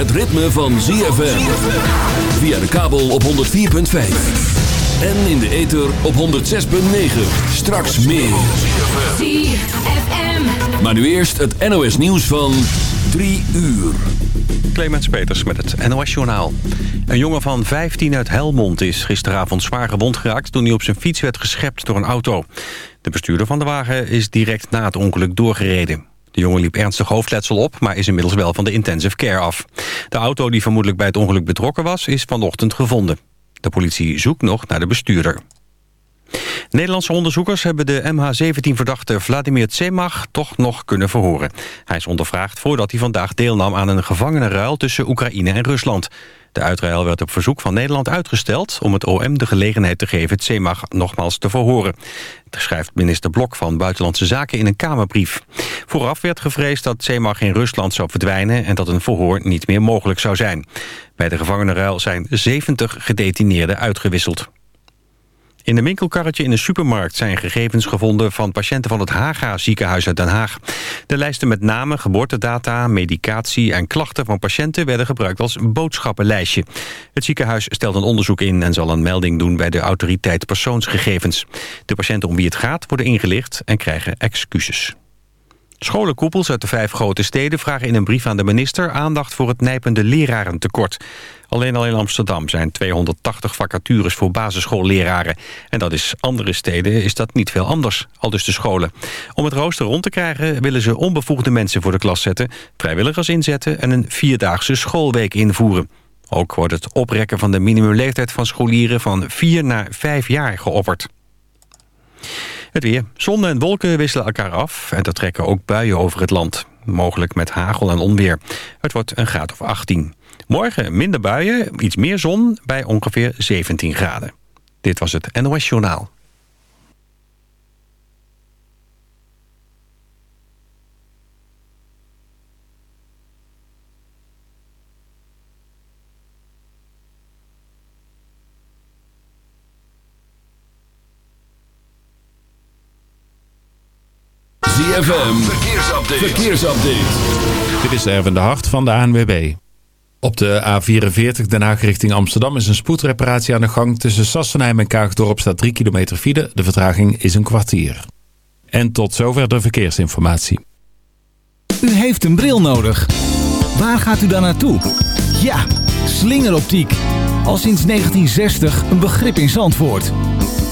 het ritme van ZFM. Via de kabel op 104.5. En in de ether op 106.9. Straks meer. ZFM. Maar nu eerst het NOS nieuws van 3 uur. Clemens Peters met het NOS Journaal. Een jongen van 15 uit Helmond is gisteravond zwaar gewond geraakt... toen hij op zijn fiets werd geschept door een auto. De bestuurder van de wagen is direct na het ongeluk doorgereden. De jongen liep ernstig hoofdletsel op, maar is inmiddels wel van de intensive care af. De auto die vermoedelijk bij het ongeluk betrokken was, is vanochtend gevonden. De politie zoekt nog naar de bestuurder. Nederlandse onderzoekers hebben de MH17-verdachte Vladimir Tsemach toch nog kunnen verhoren. Hij is ondervraagd voordat hij vandaag deelnam aan een gevangenenruil tussen Oekraïne en Rusland. De uitruil werd op verzoek van Nederland uitgesteld... om het OM de gelegenheid te geven Tsemach nogmaals te verhoren. Dat schrijft minister Blok van Buitenlandse Zaken in een Kamerbrief. Vooraf werd gevreesd dat Tsemach in Rusland zou verdwijnen... en dat een verhoor niet meer mogelijk zou zijn. Bij de gevangenenruil zijn 70 gedetineerden uitgewisseld. In een winkelkarretje in een supermarkt zijn gegevens gevonden van patiënten van het Haga ziekenhuis uit Den Haag. De lijsten met namen, geboortedata, medicatie en klachten van patiënten werden gebruikt als boodschappenlijstje. Het ziekenhuis stelt een onderzoek in en zal een melding doen bij de autoriteit persoonsgegevens. De patiënten om wie het gaat worden ingelicht en krijgen excuses. Scholenkoepels uit de vijf grote steden vragen in een brief aan de minister aandacht voor het nijpende lerarentekort. Alleen al in Amsterdam zijn 280 vacatures voor basisschoolleraren. En dat is andere steden is dat niet veel anders, al dus de scholen. Om het rooster rond te krijgen willen ze onbevoegde mensen voor de klas zetten, vrijwilligers inzetten en een vierdaagse schoolweek invoeren. Ook wordt het oprekken van de minimumleeftijd van scholieren van 4 naar 5 jaar geopperd. Het weer. Zon en wolken wisselen elkaar af en er trekken ook buien over het land. Mogelijk met hagel en onweer. Het wordt een graad of 18. Morgen minder buien, iets meer zon bij ongeveer 17 graden. Dit was het NOS Journaal. ZFM, verkeersupdate. verkeersupdate. Dit is Erwin de Hart van de ANWB. Op de A44 Den Haag richting Amsterdam is een spoedreparatie aan de gang. Tussen Sassenheim en Kaagdorp staat 3 kilometer file. De vertraging is een kwartier. En tot zover de verkeersinformatie. U heeft een bril nodig. Waar gaat u dan naartoe? Ja, slingeroptiek. Al sinds 1960 een begrip in Zandvoort.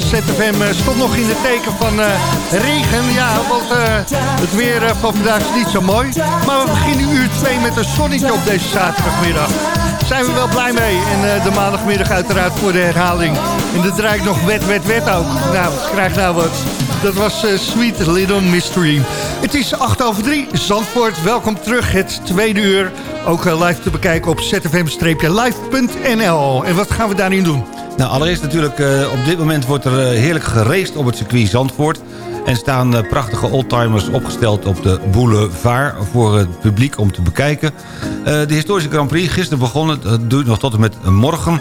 ZFM eh, stond nog in het teken van uh, regen. Ja, want uh, het weer van vandaag is niet zo mooi. Maar we beginnen uur 2 met een zonnetje op deze zaterdagmiddag. Zijn we wel blij mee. En de maandagmiddag uiteraard voor de herhaling. En de draait nog wet, wet, wet ook. Nou, krijg nou wat. Dat was Sweet Little Mystery. Het is 8 over 3. Zandvoort, welkom terug. Het tweede uur. Ook live te bekijken op zfm-live.nl. En wat gaan we daarin doen? Nou, allereerst natuurlijk, uh, op dit moment wordt er uh, heerlijk geraced op het circuit Zandvoort. En staan uh, prachtige oldtimers opgesteld op de boulevard voor het publiek om te bekijken. de historische Grand Prix, gisteren begonnen, het duurt nog tot en met morgen.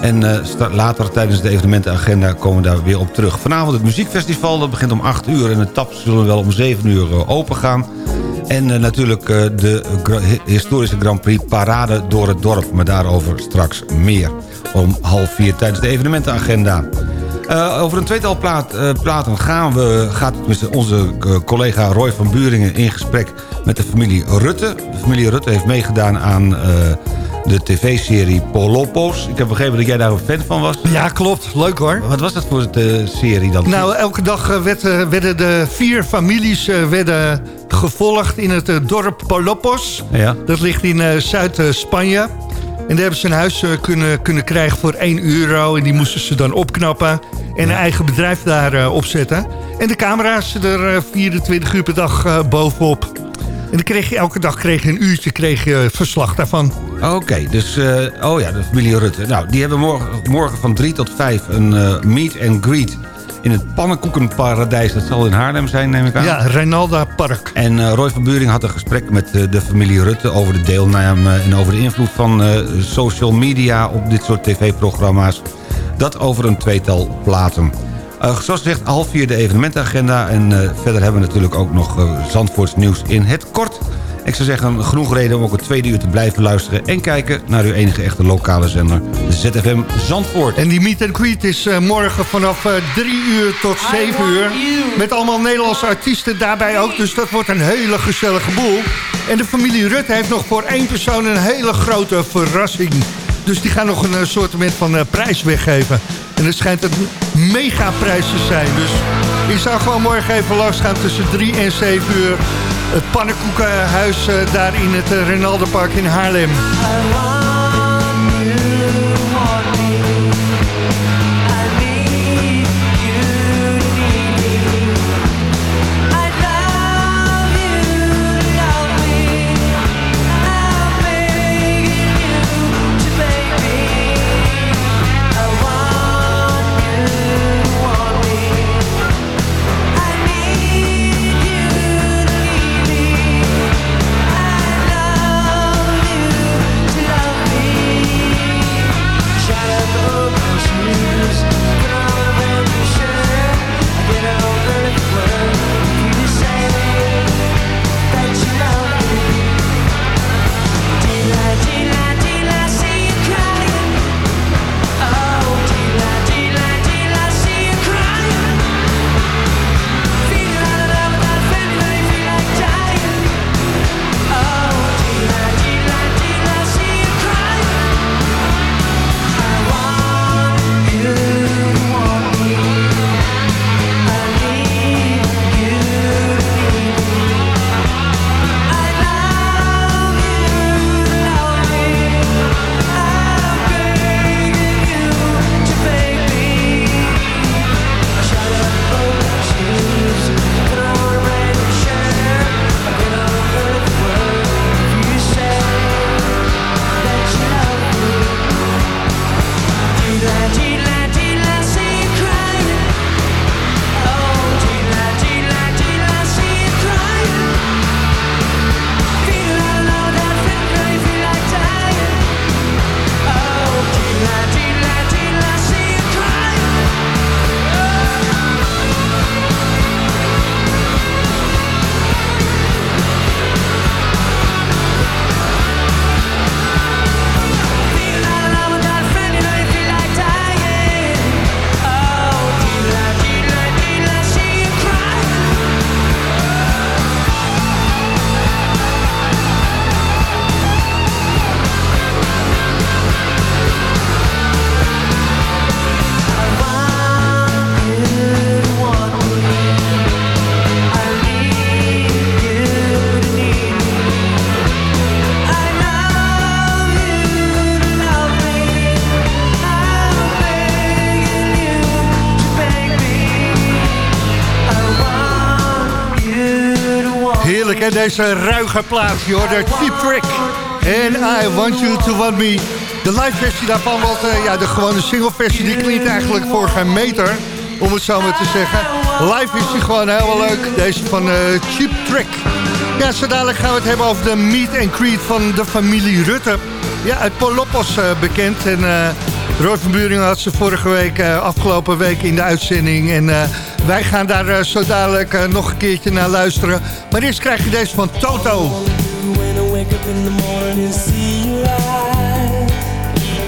En later tijdens de evenementenagenda komen we daar weer op terug. Vanavond het muziekfestival, dat begint om 8 uur en de taps zullen wel om 7 uur open gaan. En natuurlijk de historische Grand Prix parade door het dorp, maar daarover straks meer om half vier tijdens de evenementenagenda. Uh, over een tweetal plaat, uh, platen gaan we, gaat onze uh, collega Roy van Buringen in gesprek met de familie Rutte. De familie Rutte heeft meegedaan aan de tv-serie Polopos. Ik heb begrepen dat jij daar een fan van was. Ja, klopt. Leuk hoor. Wat was dat voor de serie dan? Nou, elke dag werd, werden de vier families werden gevolgd in het dorp Polopos. Ja. Dat ligt in Zuid-Spanje. En daar hebben ze een huis eh, kunnen, kunnen krijgen voor 1 euro. En die moesten ze dan opknappen. En een eigen bedrijf daar uh, opzetten. En de camera's er 24 eh, uur per dag bovenop. En dan kreeg je elke dag kreeg je een uurtje kreeg je verslag daarvan. Oké, dus oh ja, de familie Rutte. Nou, die hebben morgen, morgen van 3 tot 5 een meet and greet in het pannenkoekenparadijs. Dat zal in Haarlem zijn, neem ik aan. Ja, Reinalda Park. En uh, Roy van Buring had een gesprek met uh, de familie Rutte... over de deelname en over de invloed van uh, social media... op dit soort tv-programma's. Dat over een tweetal platen. Zoals gezegd, half vier de evenementagenda. En verder hebben we natuurlijk ook nog Zandvoorts nieuws in het kort. Ik zou zeggen, genoeg reden om ook het tweede uur te blijven luisteren... en kijken naar uw enige echte lokale zender, de ZFM Zandvoort. En die meet and greet is morgen vanaf drie uur tot zeven uur. Met allemaal Nederlandse artiesten daarbij ook. Dus dat wordt een hele gezellige boel. En de familie Rutte heeft nog voor één persoon een hele grote verrassing. Dus die gaan nog een soort van prijs weggeven. En het schijnt een megaprijs te zijn. Dus je zou gewoon morgen even langs gaan tussen 3 en 7 uur. Het pannenkoekenhuis daar in het Renaldenpark in Haarlem. Deze ruige plaats, hoor, de Cheap Trick. En I Want You To Want Me. De live versie daarvan, want uh, ja, de gewone single versie... die klinkt eigenlijk voor geen meter, om het zo maar te zeggen. Live is die gewoon heel leuk, deze van uh, Cheap Trick. Ja, zo dadelijk gaan we het hebben over de meet and greet van de familie Rutte. Ja, uit Polopos uh, bekend. En uh, van Buringen had ze vorige week, afgelopen week in de uitzending... En wij gaan daar zo dadelijk nog een keertje naar luisteren. Maar eerst krijg je deze van Toto.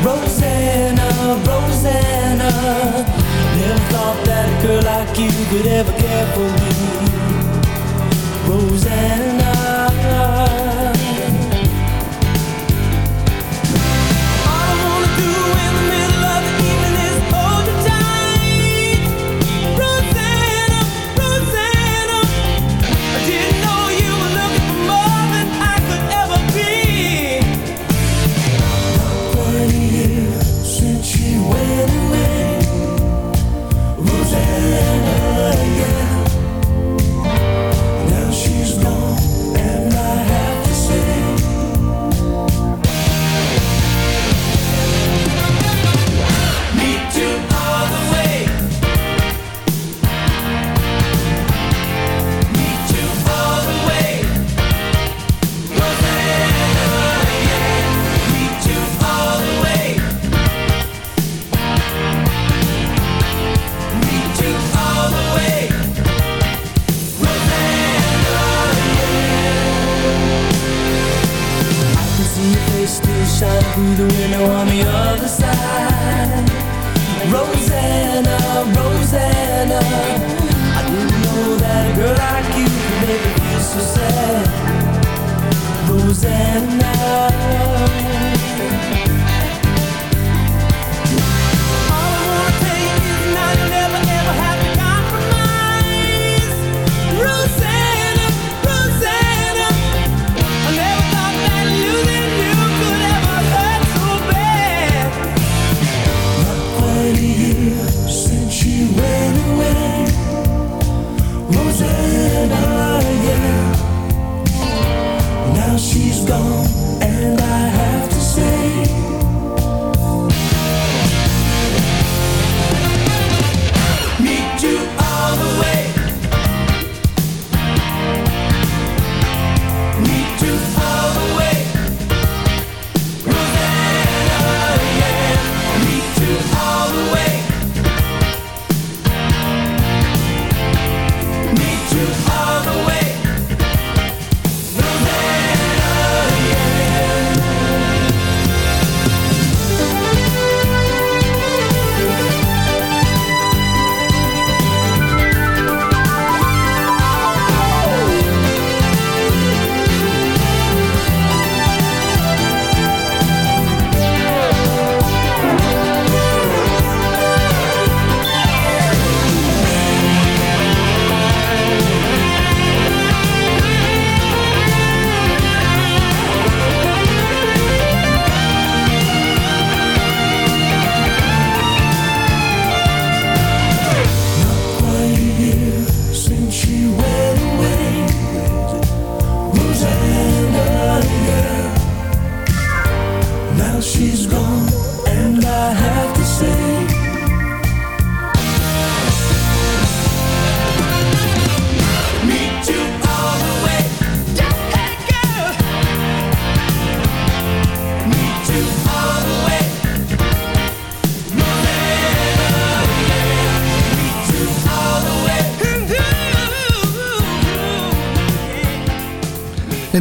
Rosanna, Rosanna. Never thought that girl like you could ever care for me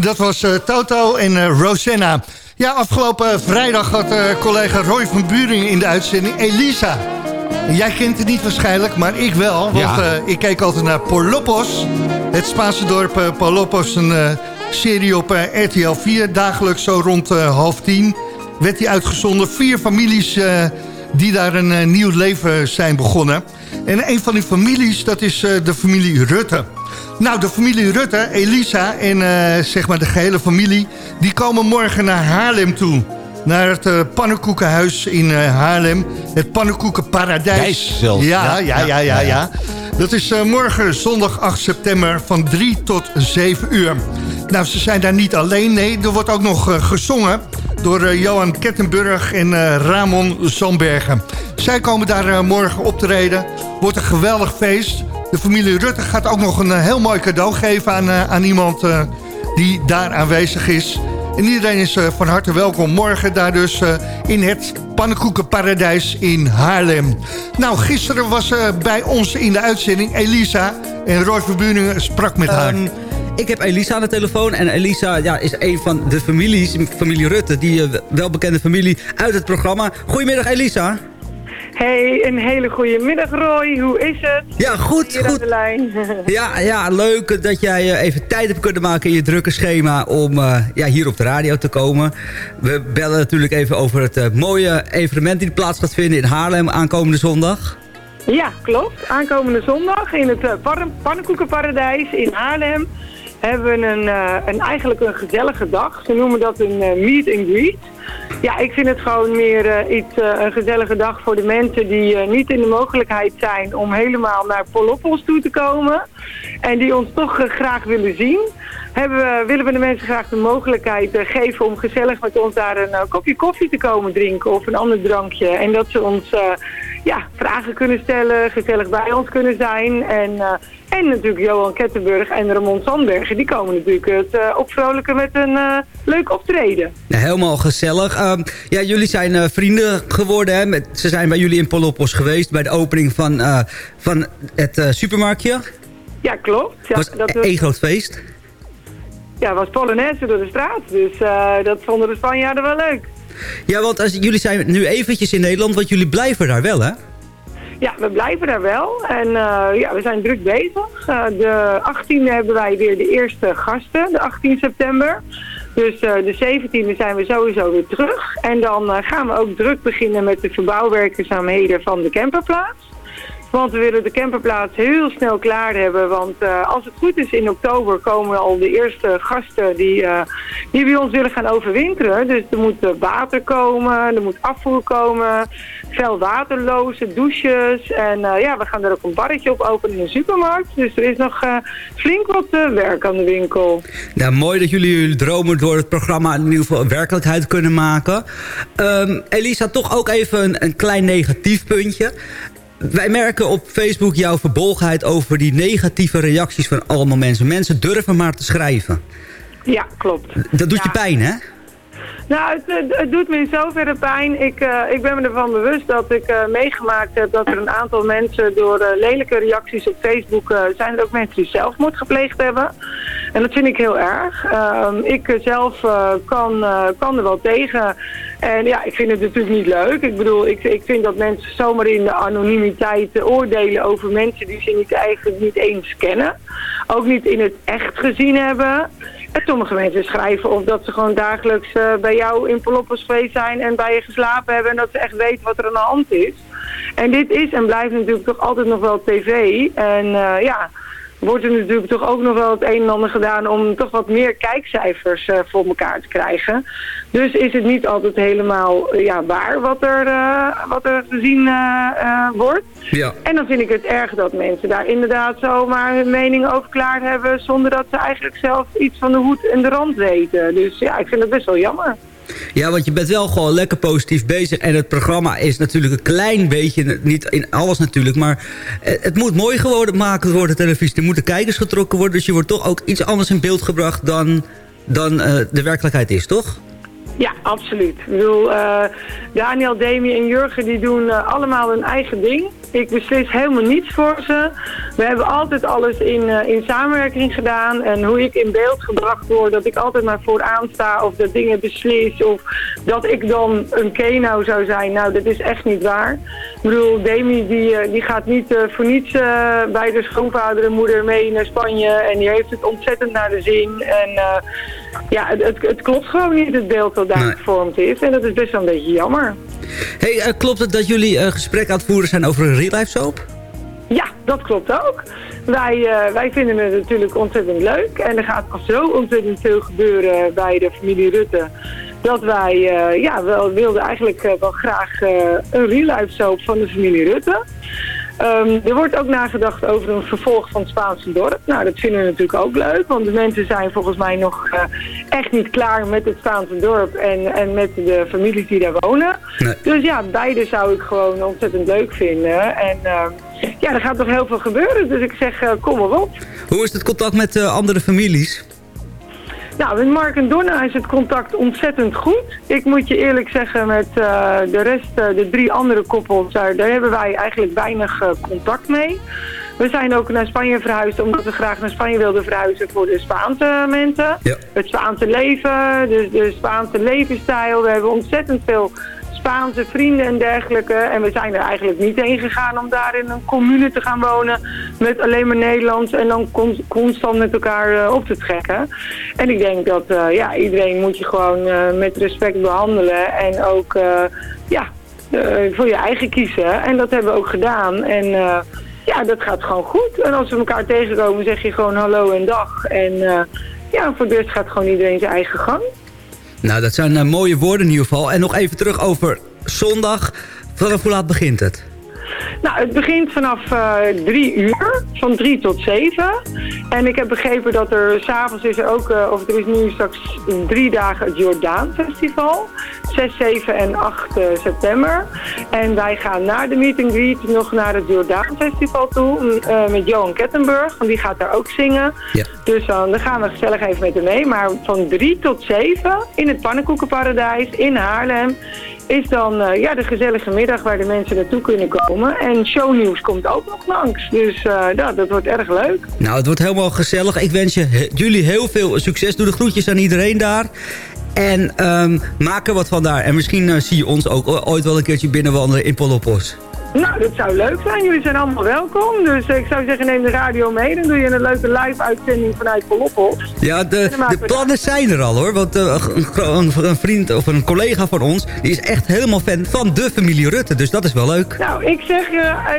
dat was eh, Toto en eh, Rosanna. Ja, afgelopen vrijdag had eh, collega Roy van Buring in de uitzending Elisa. Jij kent het niet waarschijnlijk, maar ik wel. Want Ja. ik keek altijd naar Polopos. Het Spaanse dorp Polopos. Een serie op RTL 4. Dagelijks zo rond half tien werd die uitgezonden. Vier families die daar een nieuw leven zijn begonnen. En een van die families, dat is de familie Rutte. Nou, de familie Rutte, Elisa en eh, zeg maar de gehele familie... die komen morgen naar Haarlem toe. Naar het eh, pannenkoekenhuis in eh, Haarlem. Het pannenkoekenparadijs. Dijs zelfs. Ja, ja, ja, ja, ja. ja. Dat is morgen zondag 8 september van 3 tot 7 uur. Nou, ze zijn daar niet alleen. Nee, er wordt ook nog gezongen door Johan Kettenburg en Ramon Zandbergen. Zij komen daar morgen optreden. Wordt een geweldig feest. De familie Rutte gaat ook nog een eh, heel mooi cadeau geven aan, eh, aan iemand eh, die daar aanwezig is. En iedereen is van harte welkom morgen daar dus in het pannenkoekenparadijs in Haarlem. Nou, gisteren was bij ons in de uitzending Elisa en Roy Verbuningen sprak met haar. Ehm, ik heb Elisa aan de telefoon. En Elisa ja, is een van de families, familie Rutte, die welbekende familie uit het programma. Goedemiddag Elisa. Hey, een hele goede middag Roy. Hoe is het? Ja, goed, Hier goed. de lijn. Ja, ja, leuk dat jij eh, even tijd hebt kunnen maken in je drukke schema om eh, ja, hier op de radio te komen. We bellen natuurlijk even over het eh, mooie evenement die plaats gaat vinden in Haarlem aankomende zondag. Ja, klopt. Aankomende zondag in het Pan- Pannenkoekenparadijs in Haarlem hebben we een, eh, een, eigenlijk een gezellige dag. Ze noemen dat een eh, meet and greet. Ja, ik vind het gewoon meer eh, iets, een gezellige dag voor de mensen die niet in de mogelijkheid zijn om helemaal naar Poloppos toe te komen. En die ons toch graag willen zien. Hebben we, willen we de mensen graag de mogelijkheid geven om gezellig met ons daar een kopje koffie te komen drinken of een ander drankje. En dat ze ons ja, vragen kunnen stellen, gezellig bij ons kunnen zijn. En, eh, en natuurlijk Johan Kettenburg en Ramon Sandbergen, die komen natuurlijk het eh, opvrolijken met een eh, leuk optreden. Helemaal gezellig. Ehm, ja, jullie zijn vrienden geworden. Hè? Met, ze zijn bij jullie in Polopos geweest bij de opening van, van het supermarktje. Ja, klopt. Ja, was dat één groot feest. ja, was Polonaise door de straat, dus dat vonden de Spanjaarden wel leuk. Ja, want als, jullie zijn nu eventjes in Nederland, want jullie blijven daar wel, hè? Ja, we blijven daar wel. En eh, ja, we zijn druk bezig. Eh, de 18e hebben wij weer de eerste gasten, de 18 september. Dus eh, de 17e zijn we sowieso weer terug. En dan gaan we ook druk beginnen met de verbouwwerkzaamheden van de camperplaats. Want we willen de camperplaats heel snel klaar hebben. Want eh, als het goed is in oktober komen al de eerste gasten die, eh, die bij ons willen gaan overwinteren. Dus er moet eh, water komen, er moet afvoer komen, veel waterloze douches. En ja, we gaan er ook een barretje op openen in de supermarkt. Dus er is nog flink wat werk aan de winkel. Nou, mooi dat jullie jullie dromen door het programma in ieder geval werkelijkheid kunnen maken. Ehm, Elisa, toch ook even een, een klein negatief puntje. Wij merken op Facebook jouw verbolgenheid over die negatieve reacties van allemaal mensen. Mensen durven maar te schrijven. Ja, klopt. Dat doet Ja. je pijn, hè? Nou, het, het, doet me in zoverre pijn. Ik, eh, ik ben me ervan bewust dat ik eh, meegemaakt heb dat er een aantal mensen door eh, lelijke reacties op Facebook... zijn er ook mensen die zelfmoord gepleegd hebben. En dat vind ik heel erg. Ehm, ik zelf kan, kan er wel tegen. En ja, ik vind het natuurlijk niet leuk. Ik bedoel, ik, ik vind dat mensen zomaar in de anonimiteit oordelen over mensen die ze niet, eigenlijk niet eens kennen. Ook niet in het echt gezien hebben. En sommige mensen schrijven of dat ze gewoon dagelijks eh, bij jou in Poloppers geweest zijn en bij je geslapen hebben en dat ze echt weten wat er aan de hand is. En dit is en blijft natuurlijk toch altijd nog wel tv. En eh, ja, wordt er natuurlijk toch ook nog wel het een en ander gedaan om toch wat meer kijkcijfers eh, voor elkaar te krijgen. Dus is het niet altijd helemaal eh, ja, waar wat er, eh, wat er gezien eh, wordt. Ja. En dan vind ik het erg dat mensen daar inderdaad zomaar hun mening over klaar hebben... zonder dat ze eigenlijk zelf iets van de hoed en de rand weten. Dus ja, ik vind het best wel jammer. Ja, want je bent wel gewoon lekker positief bezig. En het programma is natuurlijk een klein beetje, niet in alles natuurlijk... maar eh, het moet mooi geworden gemaakt worden, televisie. Er moeten kijkers getrokken worden. Dus je wordt toch ook iets anders in beeld gebracht dan, dan eh, de werkelijkheid is, toch? Ja, absoluut. Ik bedoel, eh, Daniel, Demi en Jurgen die doen allemaal hun eigen ding. Ik beslis helemaal niets voor ze. We hebben altijd alles in, eh, in samenwerking gedaan. En hoe ik in beeld gebracht word, dat ik altijd maar vooraan sta of dat dingen beslis. Of dat ik dan een kenau zou zijn. Nou, dat is echt niet waar. Ik bedoel, Demi die, eh, die gaat niet eh, voor niets bij de schoonvader en moeder mee naar Spanje. En die heeft het ontzettend naar de zin. En ja, het, het, het klopt gewoon niet, het beeld dat daar Nee. gevormd is. En dat is best wel een beetje jammer. Hey, eh, klopt het dat jullie een gesprek aan het voeren zijn over een real life soap? Ja, dat klopt ook. Wij, eh, wij vinden het natuurlijk ontzettend leuk. En er gaat zo ontzettend veel gebeuren bij de familie Rutte. Dat wij eh, ja, wel, wilden eigenlijk eh, wel graag eh, een real life soap van de familie Rutte. Ehm, er wordt ook nagedacht over een vervolg van het Spaanse dorp. Nou, dat vinden we natuurlijk ook leuk. Want de mensen zijn volgens mij nog eh, echt niet klaar met het Spaanse dorp en, en met de families die daar wonen. Nee. Dus ja, beide zou ik gewoon ontzettend leuk vinden. En ehm, ja, er gaat nog heel veel gebeuren. Dus ik zeg, eh, kom maar op. Hoe is het contact met eh, andere families? Nou, met Mark en Donna is het contact ontzettend goed. Ik moet je eerlijk zeggen, met eh, de rest, eh, de drie andere koppels, daar, daar hebben wij eigenlijk weinig eh, contact mee. We zijn ook naar Spanje verhuisd omdat we graag naar Spanje wilden verhuizen voor de Spaanse mensen. Ja. Het Spaanse leven, dus de Spaanse levensstijl. We hebben ontzettend veel Spaanse vrienden en dergelijke. En we zijn er eigenlijk niet heen gegaan om daar in een commune te gaan wonen met alleen maar Nederlands en dan con- constant met elkaar eh, op te trekken. En ik denk dat eh, ja, iedereen moet je gewoon eh, met respect behandelen en ook ja, voor je eigen kiezen. En dat hebben we ook gedaan. En ja, dat gaat gewoon goed. En als we elkaar tegenkomen zeg je gewoon hallo en dag. En ja, voor de rest gaat gewoon iedereen zijn eigen gang. Nou, dat zijn eh, mooie woorden in ieder geval. En nog even terug over zondag. Vanaf hoe laat begint het? Nou, het begint vanaf eh, drie uur, van drie tot zeven. En ik heb begrepen dat er s'avonds is er ook, eh, of er is nu straks drie dagen het Jordaan Festival. 6, 7 en 8 eh, september. En wij gaan na de meet and greet nog naar het Jordaan Festival toe. met Johan Kettenburg, want die gaat daar ook zingen. Ja. Dus dan gaan we gezellig even met hem mee. Maar van 3 tot 7 in het Pannenkoekenparadijs in Haarlem is dan eh, ja, de gezellige middag waar de mensen naartoe kunnen komen. En shownieuws komt ook nog langs. Dus eh, ja, dat wordt erg leuk. Nou, het wordt helemaal gezellig. Ik wens je, jullie heel veel succes. Doe de groetjes aan iedereen daar. En ehm, maak er wat van daar. En misschien eh, zie je ons ook ooit wel een keertje binnenwandelen in Polopos. Nou, dat zou leuk zijn. Jullie zijn allemaal welkom. Dus eh, ik zou zeggen, neem de radio mee. Dan doe je een leuke live-uitzending vanuit Poloppos. Ja, de, de plannen zijn er al hoor. Want eh, een, een, vriend of een collega van ons... die is echt helemaal fan van de familie Rutte. Dus dat is wel leuk. Nou, ik zeg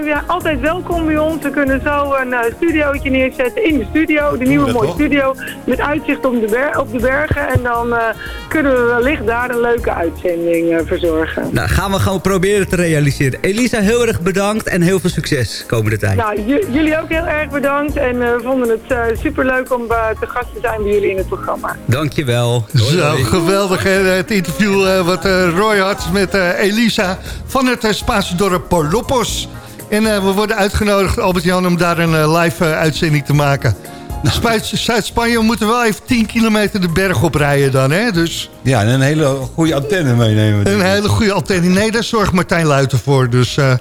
ja, altijd welkom bij ons. We kunnen zo een eh, studiootje neerzetten in de studio. De nieuwe mooie toch? studio. Met uitzicht op de, ber- op de bergen. En dan eh, kunnen we wellicht daar een leuke uitzending verzorgen. Nou, gaan we gewoon proberen te realiseren. Elisa, heel erg bedankt en heel veel succes komende tijd. Nou, jullie ook heel erg bedankt. En eh, we vonden het eh, superleuk om eh, te gast te zijn bij jullie in het programma. Dankjewel. Zo, geweldig hè, het interview eh, wat eh, Roy had met eh, Elisa van het Spaanse dorp Polopos. En eh, we worden uitgenodigd, Albert-Jan, om daar een live uitzending te maken. Spuit- Zuid-Spanje moeten wel even 10 kilometer de berg oprijden dan, hè? Dus Ja, en een hele goede antenne meenemen. een hele goede antenne. Nee, daar zorgt Martijn Luiten voor. Dus eh,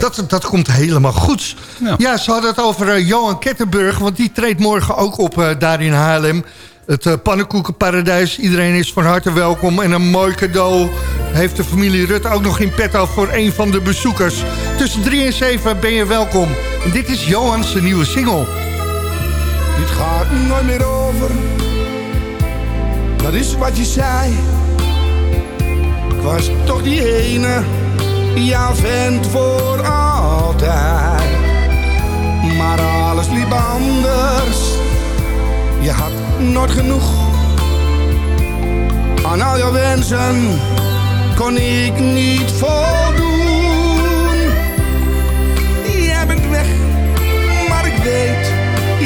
dat, dat komt helemaal goed. Ja. Ja, ze hadden het over eh, Johan Kettenburg, want die treedt morgen ook op eh, daar in Haarlem. Het pannenkoekenparadijs. Iedereen is van harte welkom. En een mooi cadeau heeft de familie Rutte ook nog in petto voor een van de bezoekers. Tussen 3 en 7 ben je welkom. En dit is Johans nieuwe single. Dit gaat nooit meer over. Dat is wat je zei. Ik was toch die ene, jouw vent voor altijd. Maar alles liep anders. Je had nooit genoeg. Aan al jouw wensen kon ik niet voldoen.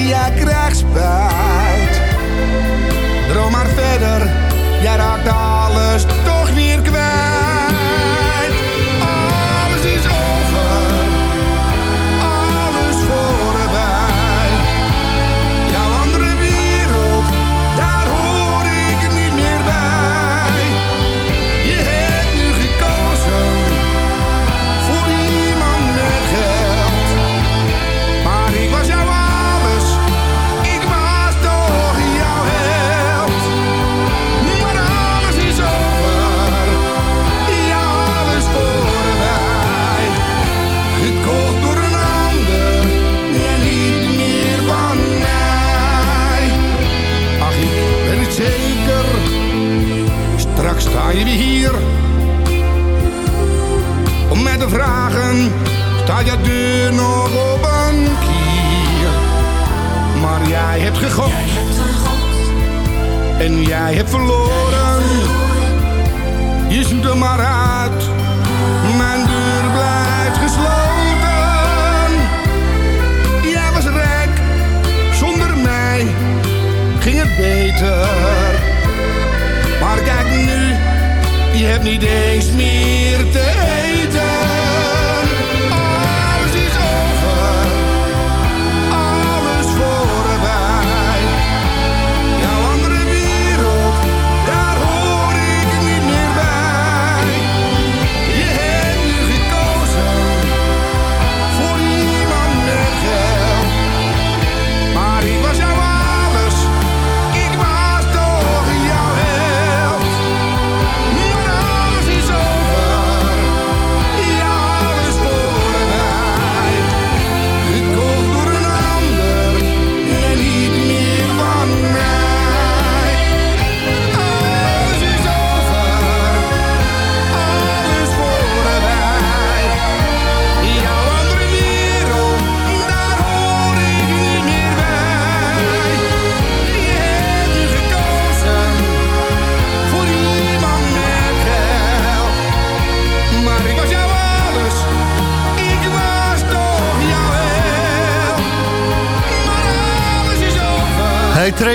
Jij krijgt spijt. Droom maar verder, jij raakt alles toch jij hebt verloren.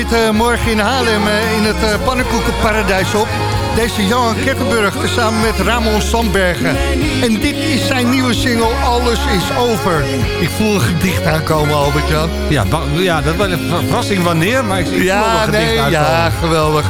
Treedt eh, morgen in Haarlem eh, in het eh, pannenkoekenparadijs op. Deze Johan Kettenburg samen met Ramon Sandbergen. En dit is zijn nieuwe single Alles is Over. Ik voel een gedicht aankomen, Albert-Jan. Ja, wa- ja, dat was een ver- verrassing wanneer, maar ik, ik voel Ja, een gedicht nee, uitkomen. ja, geweldig.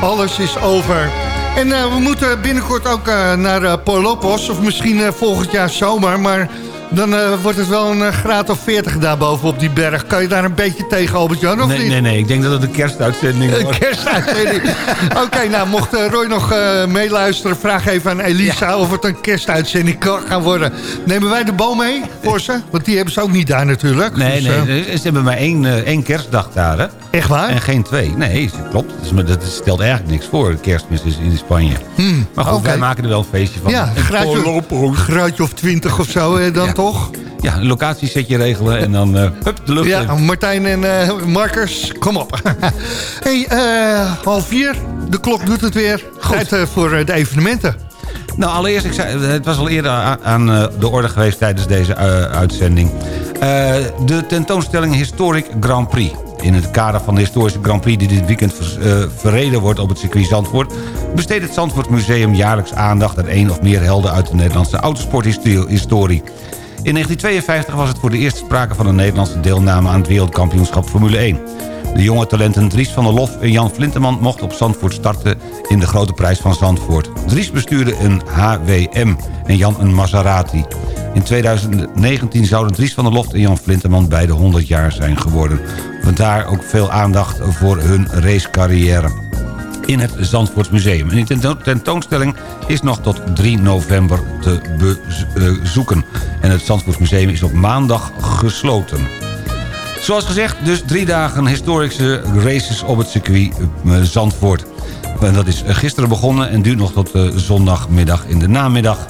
Alles is over. En we moeten binnenkort ook naar eh Polopos, of misschien volgend jaar zomer. Maar Dan eh, wordt het wel een eh, graad of 40 daarboven op die berg. Kan je daar een beetje tegen, Albert-Jan, of Nee, niet? nee, nee. Ik denk dat het een kerstuitzending Een wordt. kerstuitzending. Oké, nou, mocht eh, Roy nog meeluisteren... vraag even aan Elisa of het een kerstuitzending kan gaan worden. Nemen wij de boom mee voor ze? Want die hebben ze ook niet daar natuurlijk. Nee, Dus, nee, ze hebben maar één, één kerstdag daar, hè? Echt waar? En geen twee. Nee, dat klopt. Dus, maar dat stelt eigenlijk niks voor. Kerstmis is in Spanje. Hmm, Maar goed, wij maken er wel een feestje van. Ja, Een graadje, graadje of 20 of zo dan. Toch? Ja, een locatiesetje regelen en dan eh, hup, de lucht in. Ja, Martijn en eh, Markers, kom op. hey, eh, half vier, de klok doet het weer. Tijd eh, voor de evenementen. Nou, allereerst, ik zei, het was al eerder aan de orde geweest tijdens deze uitzending. De tentoonstelling Historic Grand Prix. In het kader van de historische Grand Prix die dit weekend verreden wordt op het circuit Zandvoort... besteedt het Zandvoort Museum jaarlijks aandacht aan één of meer helden uit de Nederlandse autosporthistorie. In 1952 was het voor de eerste sprake van een Nederlandse deelname aan het wereldkampioenschap Formule 1. De jonge talenten Dries van der Lof en Jan Flinteman mochten op Zandvoort starten in de grote prijs van Zandvoort. Dries bestuurde een HWM en Jan een Maserati. In 2019 zouden Dries van der Lof en Jan Flinteman beide 100 jaar zijn geworden. Vandaar ook veel aandacht voor hun racecarrière in het Zandvoortsmuseum. En die tento- tentoonstelling is nog tot 3 november te bezoeken. En het Zandvoortsmuseum is op maandag gesloten. Zoals gezegd, dus drie dagen historische races op het circuit eh, Zandvoort. En dat is eh, gisteren begonnen en duurt nog tot eh, zondagmiddag in de namiddag.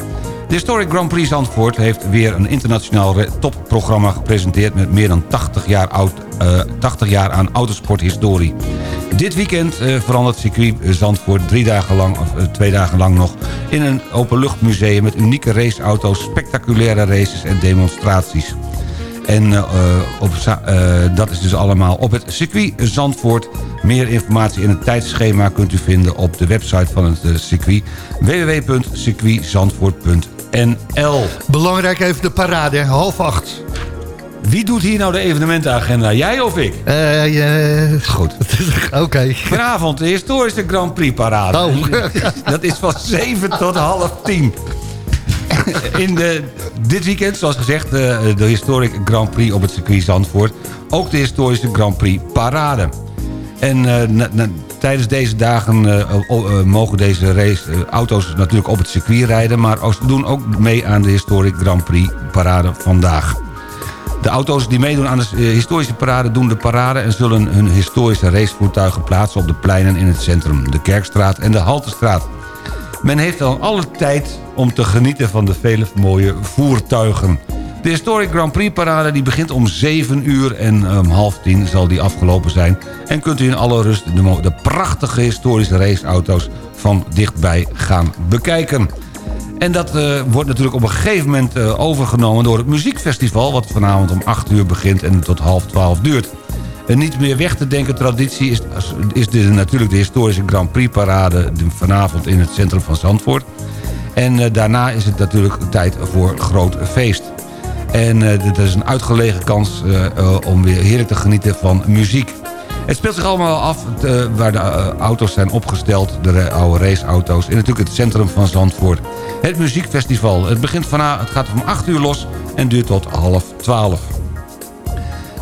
De Historic Grand Prix Zandvoort heeft weer een internationaal topprogramma gepresenteerd... met meer dan 80 jaar, oud, eh, 80 jaar aan autosporthistorie. Dit weekend eh, verandert circuit Zandvoort drie dagen lang, of eh, twee dagen lang nog... in een openluchtmuseum met unieke raceauto's, spectaculaire races en demonstraties. En eh, op, eh, dat is dus allemaal op het circuit Zandvoort. Meer informatie en het tijdschema kunt u vinden op de website van het eh, circuit www.circuitzandvoort.nl Belangrijk even de parade, half acht. Wie doet hier nou de evenementenagenda? Jij of ik? Eh, Goed. Oké. Vanavond de historische Grand Prix parade. Oh. Dat is van 7 tot half 10. In de, dit weekend, zoals gezegd, de, de Historic Grand Prix op het circuit Zandvoort. Ook de historische Grand Prix parade. En eh, na- na- tijdens deze dagen eh, mogen deze race, auto's natuurlijk op het circuit rijden... maar ze doen ook mee aan de Historic Grand Prix parade vandaag. De auto's die meedoen aan de eh, historische parade doen de parade... en zullen hun historische racevoertuigen plaatsen op de pleinen in het centrum. De Kerkstraat en de Haltestraat. Men heeft dan alle tijd om te genieten van de vele mooie voertuigen. De Historic Grand Prix parade die begint om 7 uur en om half 10 zal die afgelopen zijn. En kunt u in alle rust de, prachtige historische raceauto's van dichtbij gaan bekijken. En dat eh, wordt natuurlijk op een gegeven moment eh, overgenomen door het muziekfestival... wat vanavond om 8 uur begint en tot half 12 duurt. Een niet meer weg te denken traditie is, is natuurlijk de historische Grand Prix parade... de- vanavond in het centrum van Zandvoort. En eh, daarna is het natuurlijk tijd voor groot feest. En dit is een uitgelegen kans om weer heerlijk te genieten van muziek. Het speelt zich allemaal af eh, waar de eh, auto's zijn opgesteld, de oude raceauto's... in natuurlijk het centrum van Zandvoort. Het muziekfestival. Het begint vanavond, het gaat om 8 uur los en duurt tot half 12.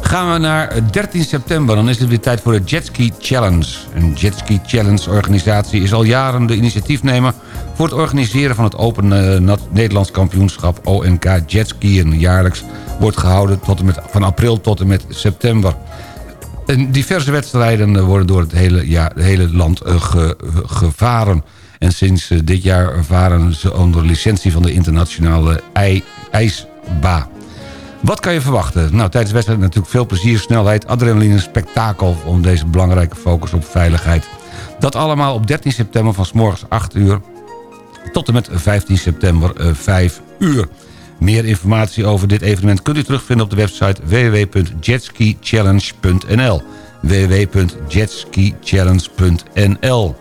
Gaan we naar 13 september, dan is het weer tijd voor de Jetski Challenge. Een Jetski Challenge organisatie is al jaren de initiatiefnemer... voor het organiseren van het Open eh, Nederlands kampioenschap ONK Jetskiën. Jaarlijks wordt gehouden tot en met, van april tot en met september. En diverse wedstrijden eh, worden door het hele, jaar, het hele land eh, ge- gevaren. En sinds eh, dit jaar varen ze onder licentie van de internationale IJsba. Wat kan je verwachten? Nou, tijdens de wedstrijd natuurlijk veel plezier, snelheid, adrenaline, spektakel... om deze belangrijke focus op veiligheid. Dat allemaal op 13 september van s morgens 8 uur tot en met 15 september eh, 5 uur. Meer informatie over dit evenement kunt u terugvinden op de website www.jetskichallenge.nl www.jetskichallenge.nl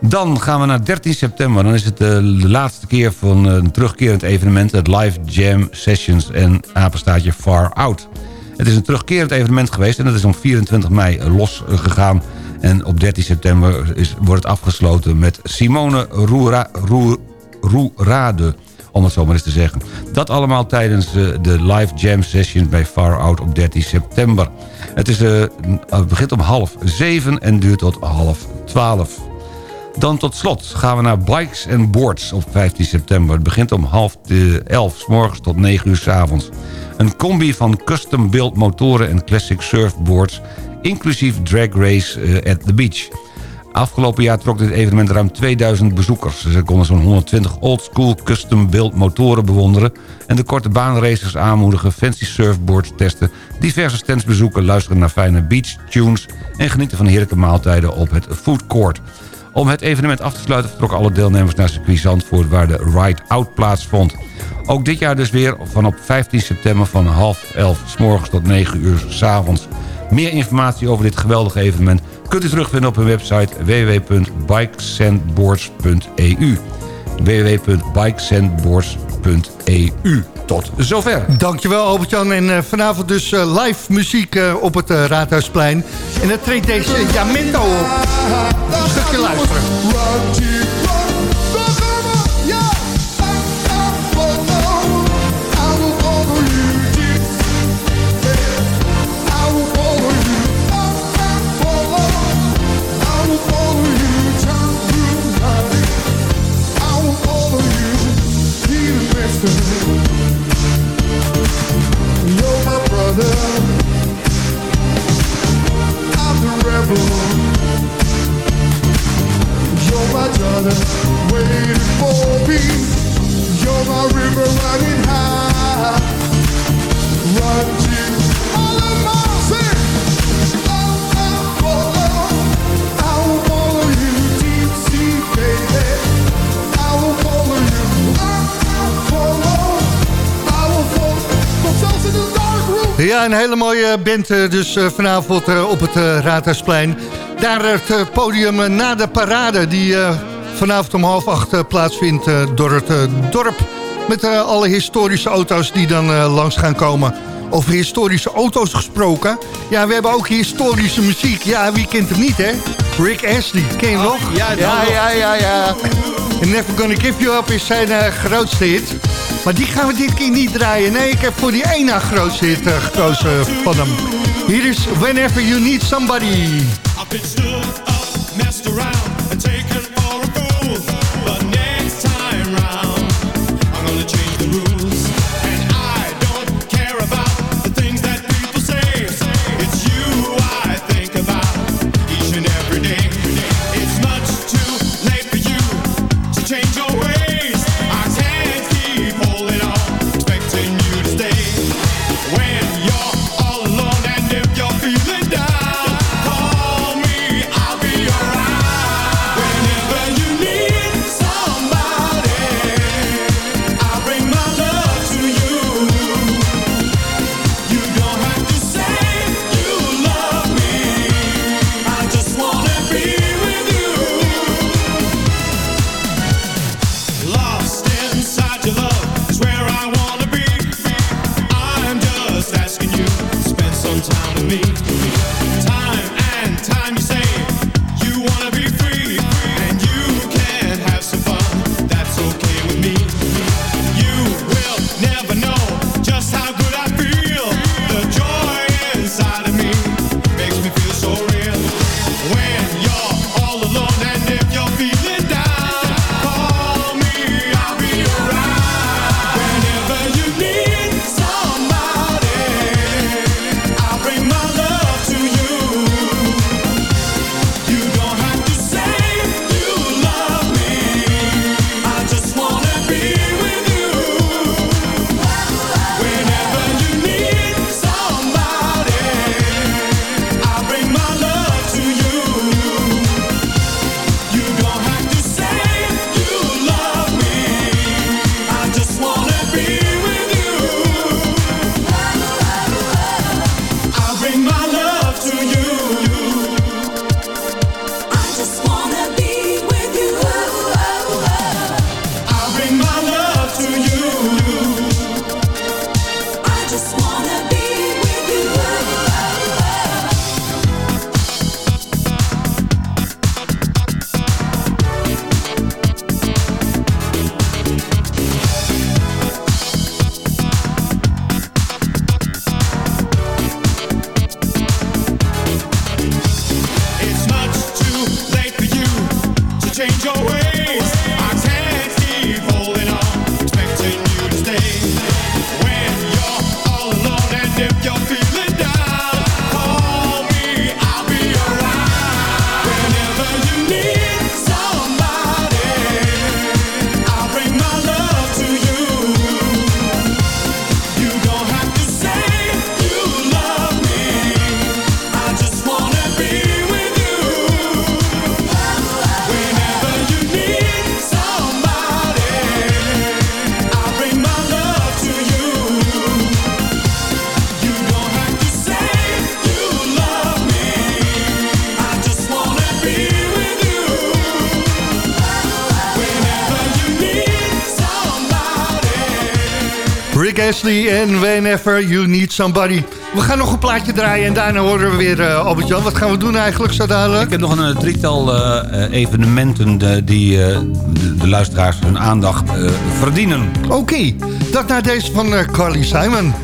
Dan gaan we naar 13 september. Dan is het eh, de laatste keer van een terugkerend evenement... het Live Jam Sessions en apenstaatje Far Out. Het is een terugkerend evenement geweest... en dat is om 24 mei losgegaan. En op 13 september is, wordt het afgesloten met Simone Roera, Roer, Roerade om het zo maar eens te zeggen. Dat allemaal tijdens eh, de live jam sessions bij Far Out op 13 september. Het, is, eh, het begint om half zeven en duurt tot half twaalf. Dan tot slot gaan we naar Bikes and Boards op 15 september. Het begint om half eh, elf, s morgens tot 9 uur s avonds. Een combi van custom-built motoren en classic surfboards... inclusief drag race eh, at the beach. Afgelopen jaar trok dit evenement ruim 2000 bezoekers. Ze konden zo'n 120 oldschool custom-built motoren bewonderen... en de korte baanracers aanmoedigen, fancy surfboards testen... diverse stands bezoeken, luisteren naar fijne beach tunes... en genieten van heerlijke maaltijden op het food court. Om het evenement af te sluiten vertrokken alle deelnemers naar circuit Zandvoort... waar de Ride Out plaatsvond. Ook dit jaar dus weer van op 15 september van half 11 s morgens tot 9 uur s avonds. Meer informatie over dit geweldige evenement kunt u terugvinden op hun website www.bikesandboards.eu www.bikesandboards.eu Tot zover. Dankjewel Albert-Jan. En eh, vanavond dus eh, live muziek eh, op het Raadhuisplein. En dan treedt deze Jamento op. Een stukje luisteren. Daughter, waiting for me. You're my river running high. Run to all of my sin. Oh, oh, follow. I will follow you, deep sea baby. I will follow you. I will follow. I will follow. In de dark room. Ja, een hele mooie band eh, dus eh, vanavond eh, op het Raadhuisplein. Daar het podium na de parade die eh, vanavond om half acht eh, plaatsvindt eh, door het eh, dorp. Met alle historische auto's die dan langs gaan komen. Over historische auto's gesproken. Ja, we hebben ook historische muziek. Ja, wie kent hem niet, hè? Rick Astley, ken je nog? ja, ja, ja, ja, ja. And Never Gonna Give You Up is zijn grootste hit. Maar die gaan we dit keer niet draaien. Nee, ik heb voor die ene grootste hit gekozen van hem. Hier is Whenever You Need Somebody. I've been stood up, messed around, and taken Rick Astley en Whenever You Need Somebody. We gaan nog een plaatje draaien en daarna horen we weer uh, Albert-Jan. Wat gaan we doen eigenlijk zo dadelijk? Ik heb nog een uh, drietal uh, evenementen die de, de, luisteraars hun aandacht verdienen. Oké, okay, dat naar deze van Carly Simon.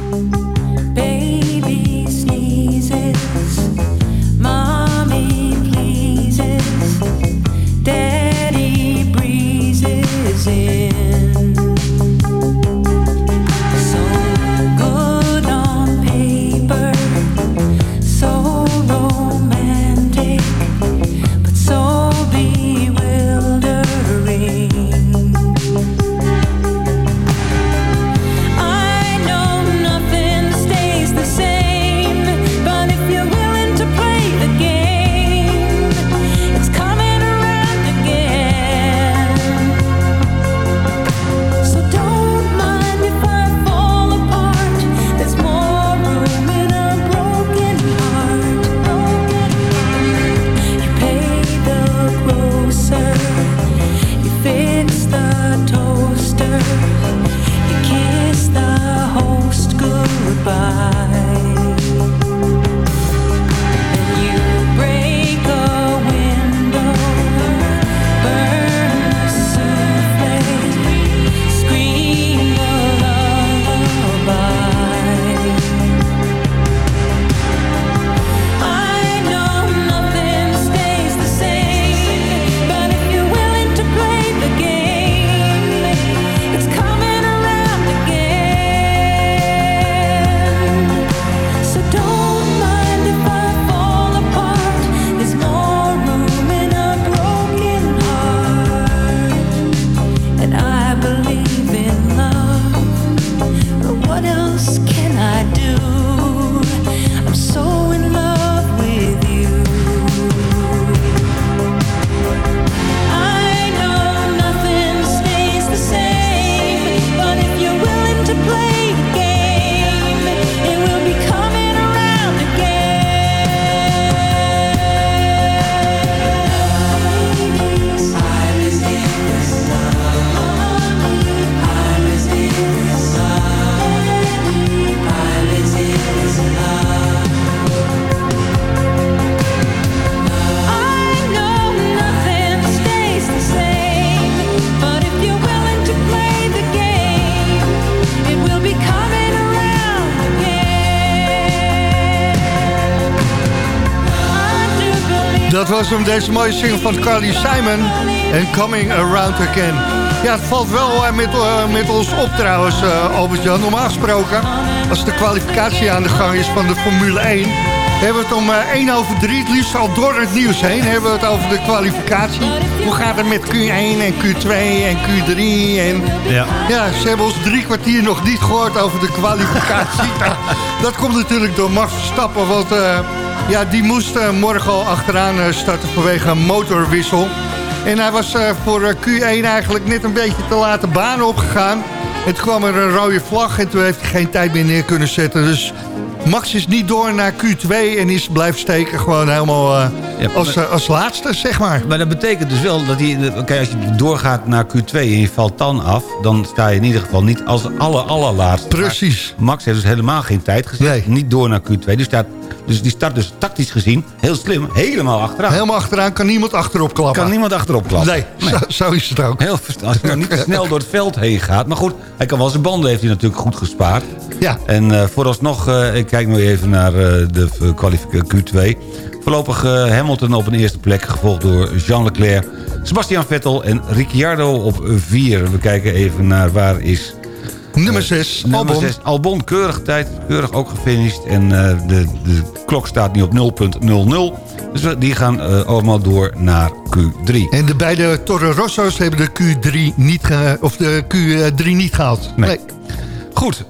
Was hem, deze mooie single van Carly Simon en Coming Around Again. Ja, het valt wel uh, met, uh, met ons op trouwens, uh, Albert-Jan. Normaal gesproken, als de kwalificatie aan de gang is van de Formule 1... hebben we het om 1 over 3, het liefst al door het nieuws heen... hebben we het over de kwalificatie. Hoe gaat het met Q1 en Q2 en Q3? En... Ja. ja, ze hebben ons drie kwartier nog niet gehoord over de kwalificatie. dat komt natuurlijk door Max Verstappen, want... Ja, die moest uh, morgen al achteraan uh, starten vanwege een motorwissel. En hij was uh, voor Q1 eigenlijk net een beetje te late baan opgegaan. Toen kwam er een rode vlag en toen heeft hij geen tijd meer neer kunnen zetten. Dus Max is niet door naar Q2 en is blijft steken gewoon helemaal ja, als, maar, als laatste, zeg maar. Maar dat betekent dus wel dat hij, kijk, als je doorgaat naar Q2 en je valt dan af... dan sta je in ieder geval niet als aller, allerlaatste. Precies. Maar Max heeft dus helemaal geen tijd gezet. Nee. Niet door naar Q2. Die staat dus die start dus tactisch gezien, heel slim, helemaal achteraan. Helemaal achteraan, kan niemand achterop klappen. Kan niemand achterop klappen. Nee, nee. Zo, zo, is het ook. Heel Als hij nou niet te snel door het veld heen gaat. Maar goed, hij kan wel zijn banden heeft hij natuurlijk goed gespaard. Ja. En uh, vooralsnog, uh, ik kijk nu even naar uh, de kwalificatie Q2. Voorlopig Hamilton op een eerste plek, gevolgd door Jean Leclerc... Sebastian Vettel en Ricciardo op 4. We kijken even naar waar is... Nummer 6, uh, Albon. 6, Albon, keurig tijd, keurig ook gefinished. En uh, de, de klok staat nu op 0.00. Dus die gaan uh, allemaal door naar Q3. En de beide Toro Rosso's hebben de Q3 niet, ge of de Q3 niet gehaald. Nee. nee. Goed,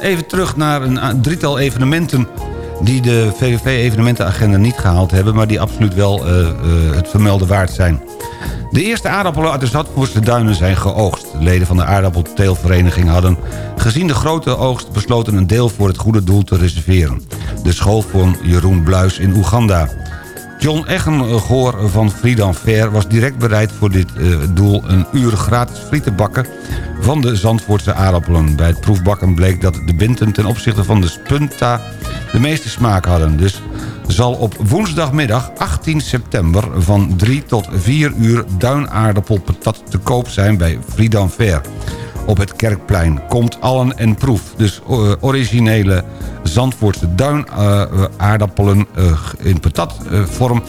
even terug naar een drietal evenementen die de VVV-evenementenagenda niet gehaald hebben... maar die absoluut wel het vermelden waard zijn. De eerste aardappelen uit de Zandvoortse duinen zijn geoogst. De leden van de aardappelteelvereniging hadden gezien de grote oogst besloten een deel voor het goede doel te reserveren. De school van Jeroen Bluis in Oeganda. John Eggengoor van Friedan Fair was direct bereid voor dit eh, doel... een uur gratis friet te bakken van de Zandvoortse aardappelen. Bij het proefbakken bleek dat de binten ten opzichte van de spunta de meeste smaak hadden. Dus zal op woensdagmiddag 18 september van 3 tot 4 uur duinaardappelpatat te koop zijn bij Friedan Fair op het Kerkplein. Komt allen en proef. Dus eh, originele Zandvoortse duinaardappelen uh, in patatvorm...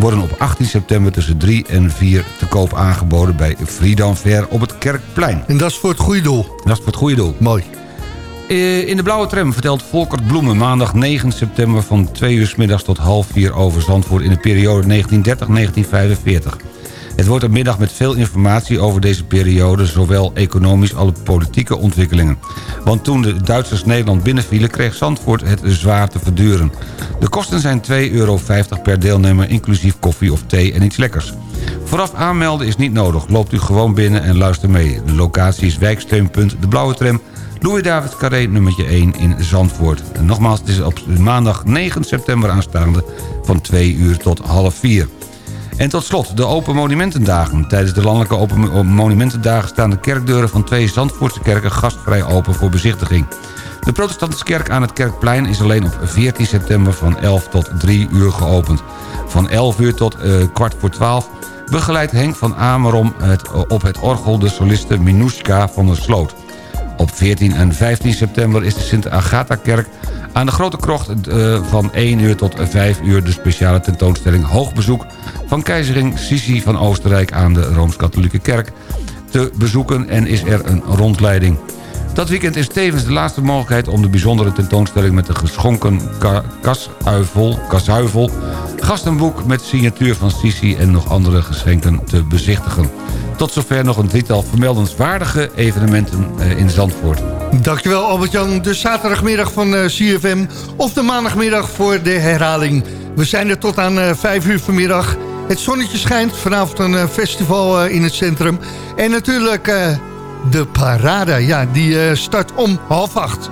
worden op 18 september tussen 3 en 4 te koop aangeboden... bij Friedan Fair op het Kerkplein. En dat is voor het goede doel? Dat is voor het goede doel. Mooi. Eh, In de blauwe tram vertelt Volkert Bloemen maandag 9 september van 2 uur s middags tot half 4 over Zandvoort in de periode 1930-1945. Het wordt een middag met veel informatie over deze periode... zowel economisch als politieke ontwikkelingen. Want toen de Duitsers Nederland binnenvielen... kreeg Zandvoort het zwaar te verduren. De kosten zijn 2,50 euro per deelnemer... inclusief koffie of thee en iets lekkers. Vooraf aanmelden is niet nodig. Loopt u gewoon binnen en luister mee. De locatie is wijksteunpunt De Blauwe Tram... Louis David Carré nummertje 1 in Zandvoort. En nogmaals, het is op maandag 9 september aanstaande... van 2 uur tot half 4. En tot slot de Open Monumentendagen. Tijdens de landelijke Open Monumentendagen staan de kerkdeuren van twee Zandvoortse kerken gastvrij open voor bezichtiging. De protestantse kerk aan het Kerkplein is alleen op 14 september van 11 tot 3 uur geopend. Van 11 uur tot uh, kwart voor 12 begeleidt Henk van Amerom het, op het orgel de soliste Minushka van der Sloot. Op 14 en 15 september is de Sint-Agatha-kerk aan de Grote Krocht uh, van 1 uur tot 5 uur... de speciale tentoonstelling Hoogbezoek van keizerin Sisi van Oostenrijk... aan de Rooms-Katholieke Kerk te bezoeken en is er een rondleiding. Dat weekend is tevens de laatste mogelijkheid om de bijzondere tentoonstelling... met de geschonken ka kasuivel, kasuivel, gastenboek met signatuur van Sisi... en nog andere geschenken te bezichtigen. Tot zover nog een drietal vermeldenswaardige evenementen uh, in Zandvoort. Dankjewel Albert-Jan. De zaterdagmiddag van uh, CFM of de maandagmiddag voor de herhaling. We zijn er tot aan uh, 5 uur vanmiddag. Het zonnetje schijnt. Vanavond een festival in het centrum. En natuurlijk de parade. Ja, die start om half acht.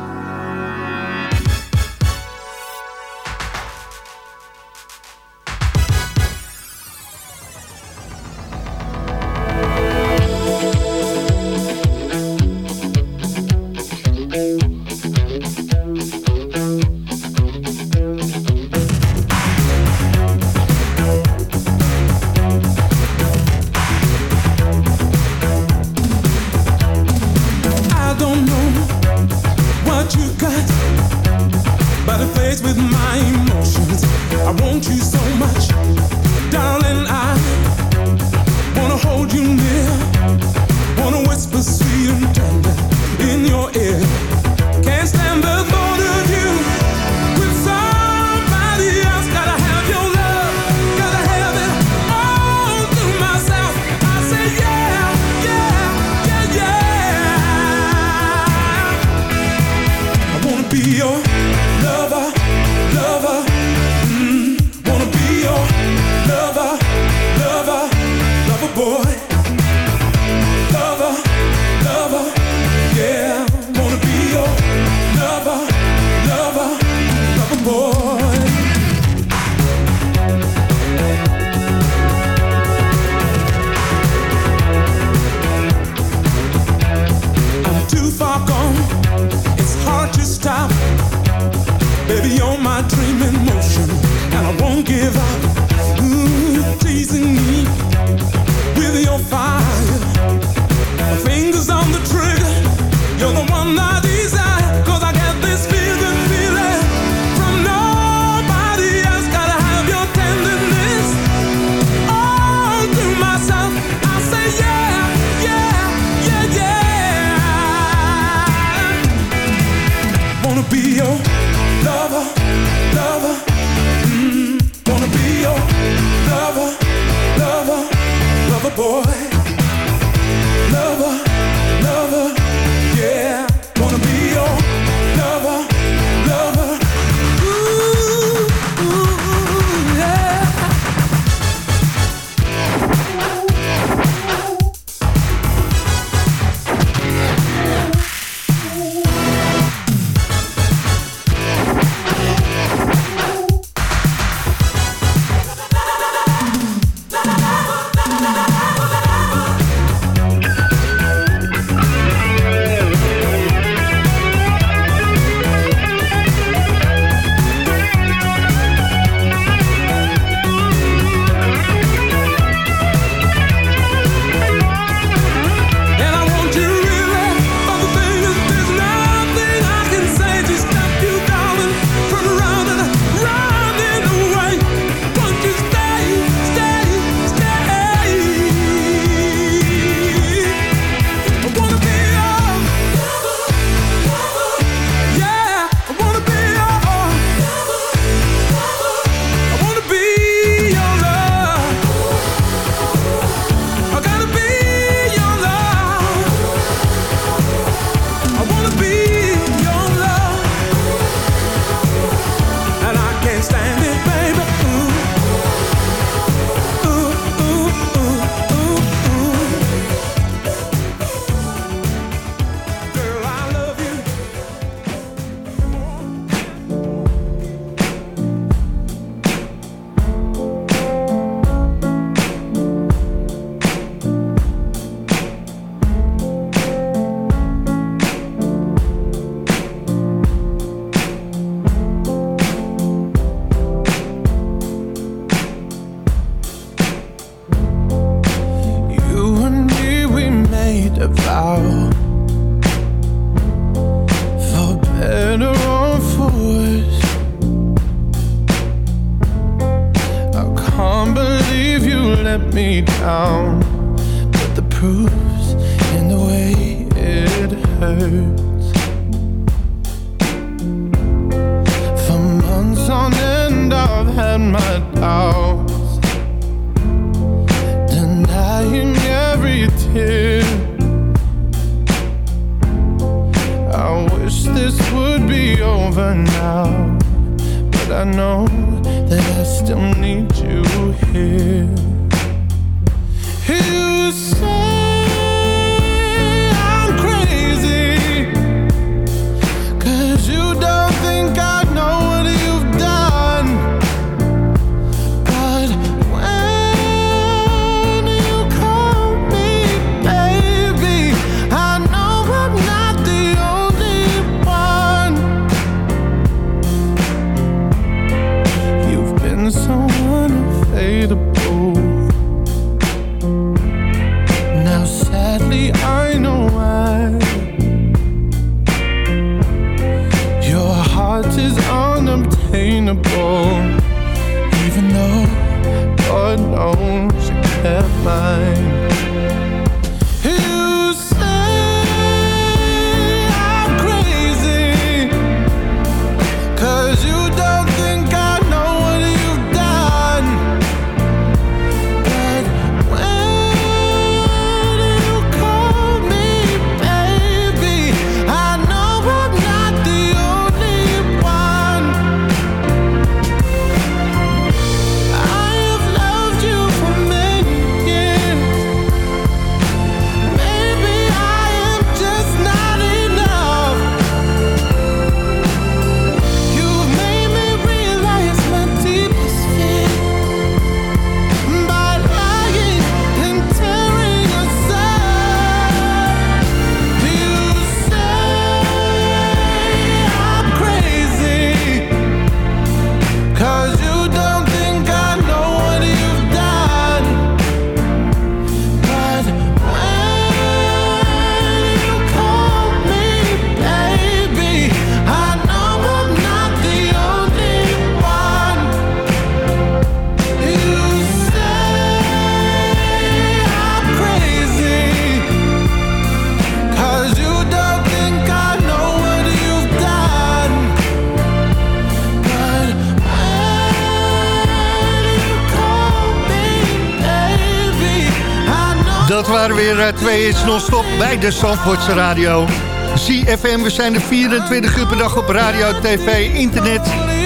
Hits non-stop bij de Zandvoortse Radio. CFM, we zijn er 24 uur per dag op radio, tv, internet...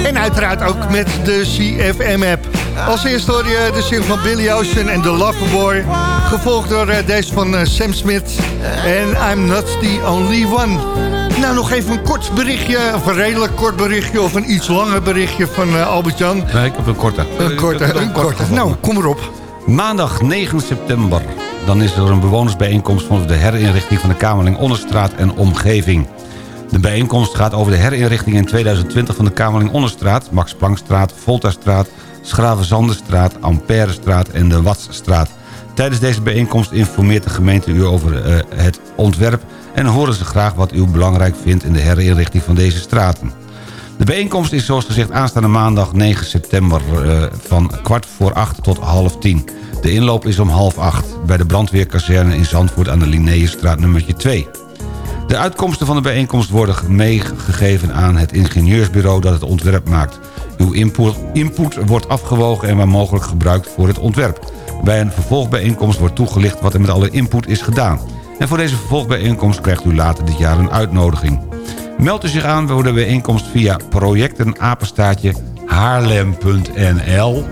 en uiteraard ook met de CFM-app. Als eerste hoor je de single van Billy Ocean en The Loverboy... gevolgd door eh, deze van eh, Sam Smith en I'm Not The Only One. Nou, nog even een kort berichtje, of een redelijk kort berichtje... of een iets langer berichtje van eh, Albert-Jan. Nee, ik heb een korte. Een korte, een korte. Nou, kom erop. Maandag 9 september. Dan is er een bewonersbijeenkomst van de herinrichting van de Kamerling Onderstraat en omgeving. De bijeenkomst gaat over de herinrichting in 2020 van de Kamerling Onderstraat... Max Planckstraat, Voltastraat, Schravenzandenstraat, Amperestraat en de Watsstraat. Tijdens deze bijeenkomst informeert de gemeente u over eh, het ontwerp... en horen ze graag wat u belangrijk vindt in de herinrichting van deze straten. De bijeenkomst is zoals gezegd aanstaande maandag 9 september eh, van kwart voor acht tot half tien. De inloop is om half acht bij de brandweerkazerne in Zandvoort aan de Linnaeusstraat nummertje 2. De uitkomsten van de bijeenkomst worden meegegeven aan het ingenieursbureau dat het ontwerp maakt. Uw input, input wordt afgewogen en waar mogelijk gebruikt voor het ontwerp. Bij een vervolgbijeenkomst wordt toegelicht wat er met alle input is gedaan. En voor deze vervolgbijeenkomst krijgt u later dit jaar een uitnodiging. Meld u zich aan voor de bijeenkomst via projectenapenstaatje haarlem.nl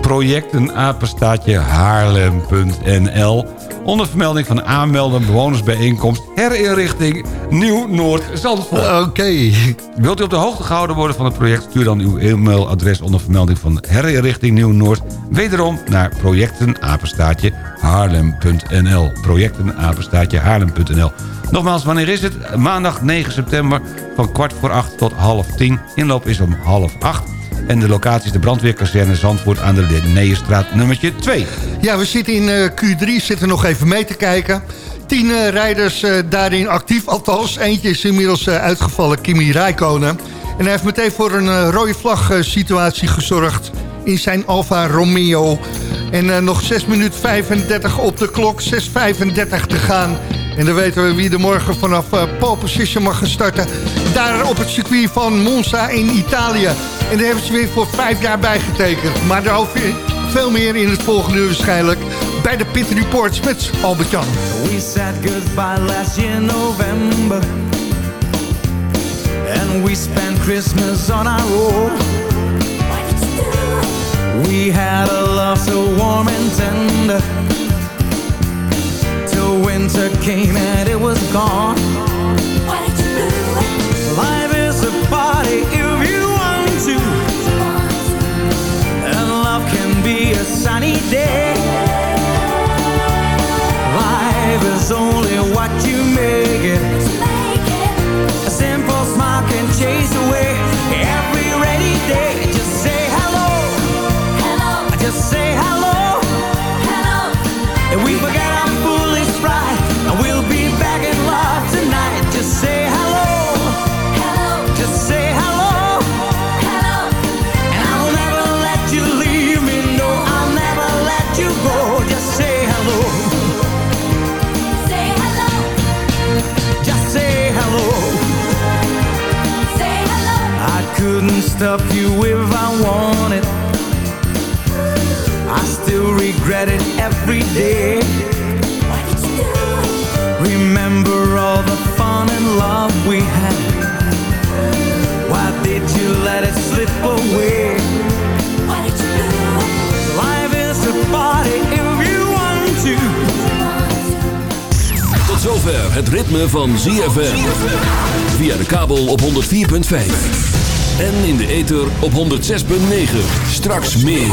projectenapenstaatje haarlem.nl onder vermelding van aanmelden bewonersbijeenkomst herinrichting Nieuw-Noord-Zandvoort. Oké. Wilt u op de hoogte gehouden worden van het project... stuur dan uw e-mailadres onder vermelding van herinrichting Nieuw-Noord... wederom naar projectenapenstaatje haarlem.nl projectenapenstaatje haarlem.nl Nogmaals, wanneer is het? Maandag 9 september van kwart voor acht tot half tien. Inloop is om half acht. En de locatie is de brandweerkazerne Zandvoort aan de Linnaeusstraat nummertje 2. Ja, we zitten in eh, Q3, zitten nog even mee te kijken. Tien eh, rijders eh, daarin actief, althans. Eentje is inmiddels uitgevallen, Kimi Räikkönen. En hij heeft meteen voor een rode vlag situatie gezorgd in zijn Alfa Romeo. En nog 6 minuten 35 op de klok, 6.35 te gaan. En dan weten we wie er morgen vanaf pole position mag gaan starten. Daar op het circuit van Monza in Italië. En daar hebben ze weer voor vijf jaar bijgetekend. Maar daarover veel meer in het volgende uur waarschijnlijk. Bij de Pit Reports met Albert Jan. We said goodbye last year November And we spent Christmas on our own We had a love so warm and tender Till winter came and it was gone Life is a party be a sunny day Life is only what you make it. A simple smile can chase away regret it every day. Why did you do? Remember all the fun and love we had. Why did you let it slip away? Why did you do? Life is a party if you want to. Tot zover het ritme van ZFM. Via de kabel op 104.5. En in de ether op 106.9. Straks meer.